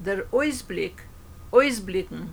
der Ausblick, Ausblicken.